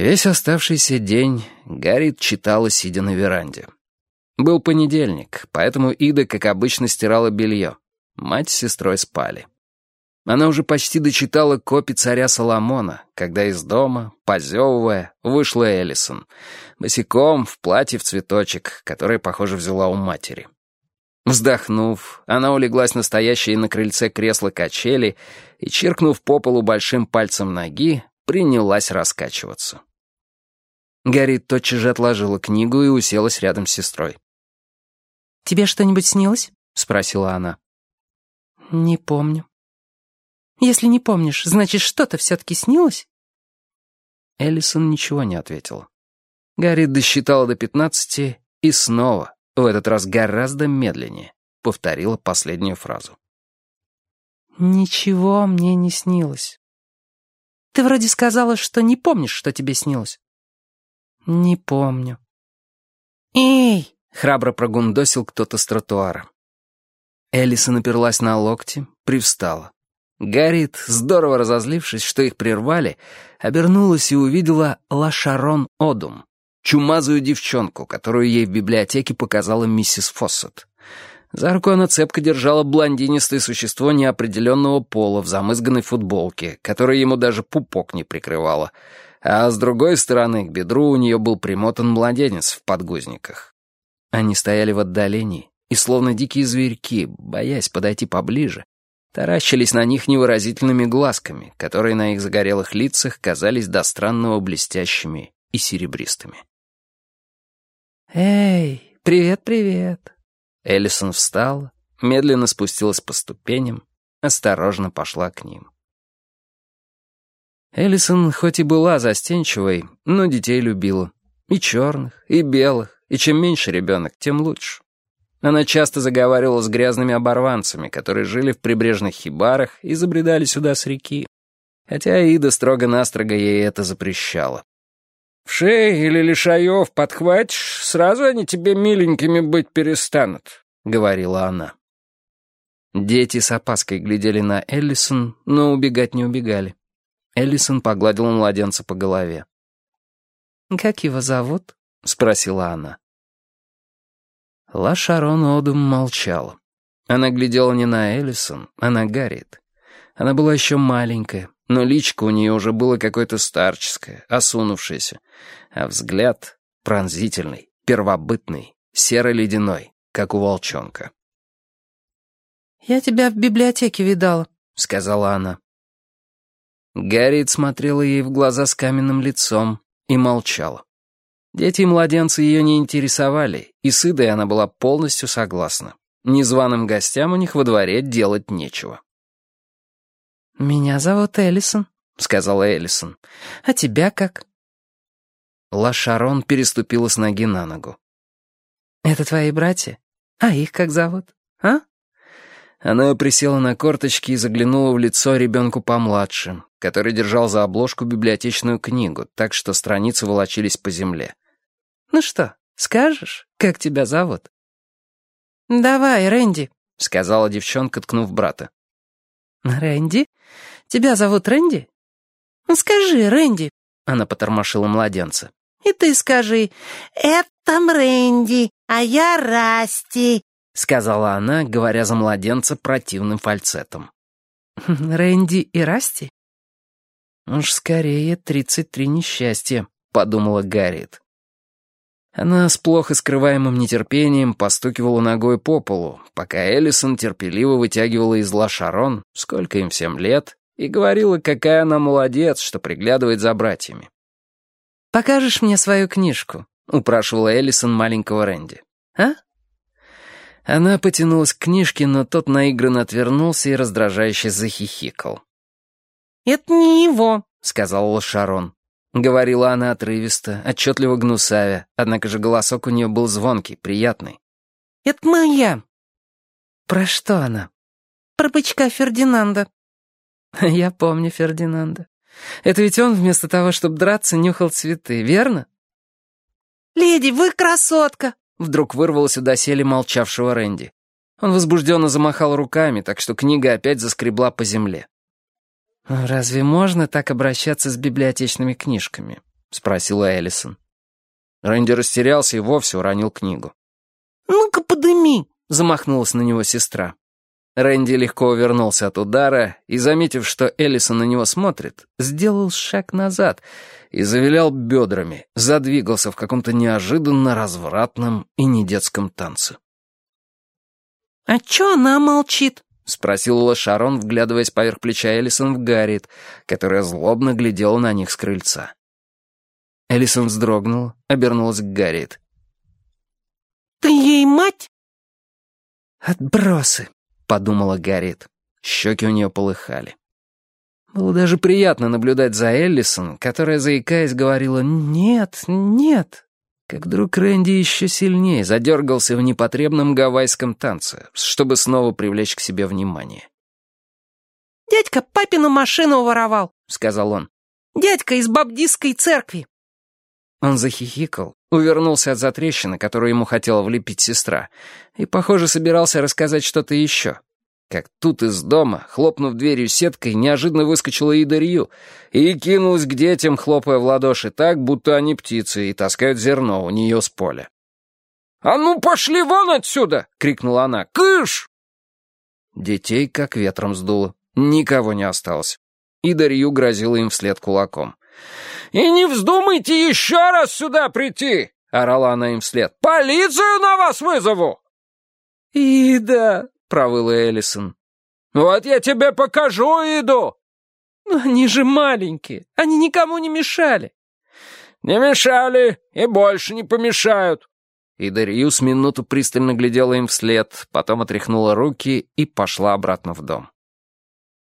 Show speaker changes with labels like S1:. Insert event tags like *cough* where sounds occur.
S1: Весь оставшийся день Гарри читала, сидя на веранде. Был понедельник, поэтому Ида, как обычно, стирала белье. Мать с сестрой спали. Она уже почти дочитала копи царя Соломона, когда из дома, позевывая, вышла Эллисон, босиком в платье в цветочек, который, похоже, взяла у матери. Вздохнув, она улеглась на стоящее на крыльце кресло качели и, чиркнув по полу большим пальцем ноги, принялась раскачиваться. Гарри тотчас же отложила книгу и уселась рядом с сестрой.
S2: «Тебе что-нибудь снилось?»
S1: — спросила она.
S2: «Не помню». «Если не помнишь, значит, что-то все-таки снилось?»
S1: Эллисон ничего не ответила. Гарри досчитала до пятнадцати и снова, в этот раз гораздо медленнее, повторила последнюю фразу.
S2: «Ничего мне не снилось». Ты вроде сказала, что не помнишь, что тебе снилось». «Не помню».
S1: «Эй!» — храбро прогундосил кто-то с тротуара. Элиса наперлась на локти, привстала. Гарриет, здорово разозлившись, что их прервали, обернулась и увидела Лашарон Одум, чумазую девчонку, которую ей в библиотеке показала миссис Фоссет. За руку она цепко держала блондинистое существо неопределенного пола в замызганной футболке, которая ему даже пупок не прикрывала, а с другой стороны к бедру у нее был примотан младенец в подгузниках. Они стояли в отдалении и, словно дикие зверьки, боясь подойти поближе, таращились на них невыразительными глазками, которые на их загорелых лицах казались до странного блестящими и серебристыми.
S2: «Эй, привет-привет!»
S1: Эллисон встала, медленно спустилась по ступеням, осторожно пошла к ним. Эллисон хоть и была застенчивой, но детей любила. И черных, и белых, и чем меньше ребенок, тем лучше. Она часто заговаривала с грязными оборванцами, которые жили в прибрежных хибарах и забредали сюда с реки. Хотя Ида строго-настрого ей это запрещала.
S3: В шее или лишаев подхватишь, сразу они тебе миленькими быть перестанут», — говорила она.
S1: Дети с опаской глядели на Эллисон, но убегать не убегали. Эллисон погладила младенца по голове.
S2: «Как его зовут?»
S1: — спросила она. Ла Шарон Одум молчала. Она глядела не на Эллисон, а на Гарриет. Она была еще маленькая, но личко у нее уже было какое-то старческое, осунувшееся, а взгляд пронзительный, первобытный, серо-ледяной, как у волчонка.
S2: «Я тебя в библиотеке видала», — сказала она.
S1: Гарриет смотрела ей в глаза с каменным лицом и молчала. Дети и младенцы ее не интересовали, и с Идой она была полностью согласна. Незваным гостям у них во дворе делать нечего.
S2: «Меня зовут Эллисон», — сказала Эллисон. «А тебя как?»
S1: Ла Шарон переступила с ноги на ногу.
S2: «Это твои братья? А их как зовут? А?»
S1: Она присела на корточки и заглянула в лицо ребенку помладше, который держал за обложку библиотечную книгу, так что страницы волочились по земле.
S2: «Ну что, скажешь, как тебя зовут?» «Давай, Рэнди», — сказала девчонка, ткнув брата. «Рэнди? Тебя зовут Рэнди?» «Ну скажи, Рэнди», — она потормошила младенца. «И ты скажи, это Рэнди, а я Расти», — сказала она, говоря за младенца противным фальцетом. *laughs* «Рэнди и Расти?»
S1: «Уж скорее тридцать три несчастья», — подумала Гарриет. Она с плохо скрываемым нетерпением постукивала ногой по полу, пока Эллисон терпеливо вытягивала из лошарон, сколько им всем лет, и говорила, какая она молодец, что приглядывает за братьями.
S2: «Покажешь мне свою книжку?» — упрашивала Эллисон маленького Рэнди. «А?»
S1: Она потянулась к книжке, но тот наигранно отвернулся и раздражающе захихикал.
S2: «Это не его», —
S1: сказал Лошарон. Говорила она отрывисто, отчетливо гнусавя, однако же голосок у нее был звонкий, приятный.
S2: «Это моя». «Про что она?» «Про бычка Фердинанда». *laughs* «Я помню Фердинанда. Это ведь он вместо того, чтобы драться, нюхал цветы, верно?» «Леди, вы красотка!» Вдруг вырвалось у доселе молчавшего Рэнди. Он возбужденно замахал руками, так что книга опять заскребла по земле. «Разве можно так обращаться с библиотечными книжками?»
S1: — спросила Эллисон. Рэнди растерялся и вовсе уронил книгу.
S2: «Ну-ка, подыми!»
S1: — замахнулась на него сестра. Рэнди легко увернулся от удара и, заметив, что Эллисон на него смотрит, сделал шаг назад и завилял бедрами, задвигался в каком-то неожиданно развратном и недетском танце.
S2: «А чё она молчит?»
S1: — спросил Шарон, вглядываясь поверх плеча Эллисон в Гарриет, которая злобно глядела на них с крыльца. Эллисон вздрогнула, обернулась к Гарриет.
S2: «Ты ей мать?»
S1: «Отбросы», — подумала Гарриет. Щеки у нее полыхали. Было даже приятно наблюдать за Эллисон, которая, заикаясь, говорила «нет, нет», как вдруг Рэнди еще сильнее задергался в непотребном гавайском танце, чтобы снова привлечь к себе внимание.
S2: «Дядька папину машину воровал», — сказал он. «Дядька из бабдистской церкви».
S1: Он захихикал, увернулся от затрещины, которую ему хотела влепить сестра, и, похоже, собирался рассказать что-то еще. Как тут из дома, хлопнув дверью сеткой, неожиданно выскочила Ида Рью и кинулась к детям, хлопая в ладоши так, будто они птицы и таскают зерно у нее с поля. «А ну, пошли вон отсюда!» — крикнула она. «Кыш!» Детей как ветром сдуло. Никого не осталось. Ида Рью грозила им вслед кулаком. «И не вздумайте еще раз сюда прийти!» — орала она им вслед. «Полицию на вас вызову!»
S2: «Ида!» — провыла
S1: Эллисон. «Вот я тебе покажу, Иду!»
S2: «Они же маленькие, они никому не мешали!»
S3: «Не мешали и больше не помешают!»
S1: И Дарью с минуту пристально глядела им вслед, потом отряхнула руки и пошла обратно в дом.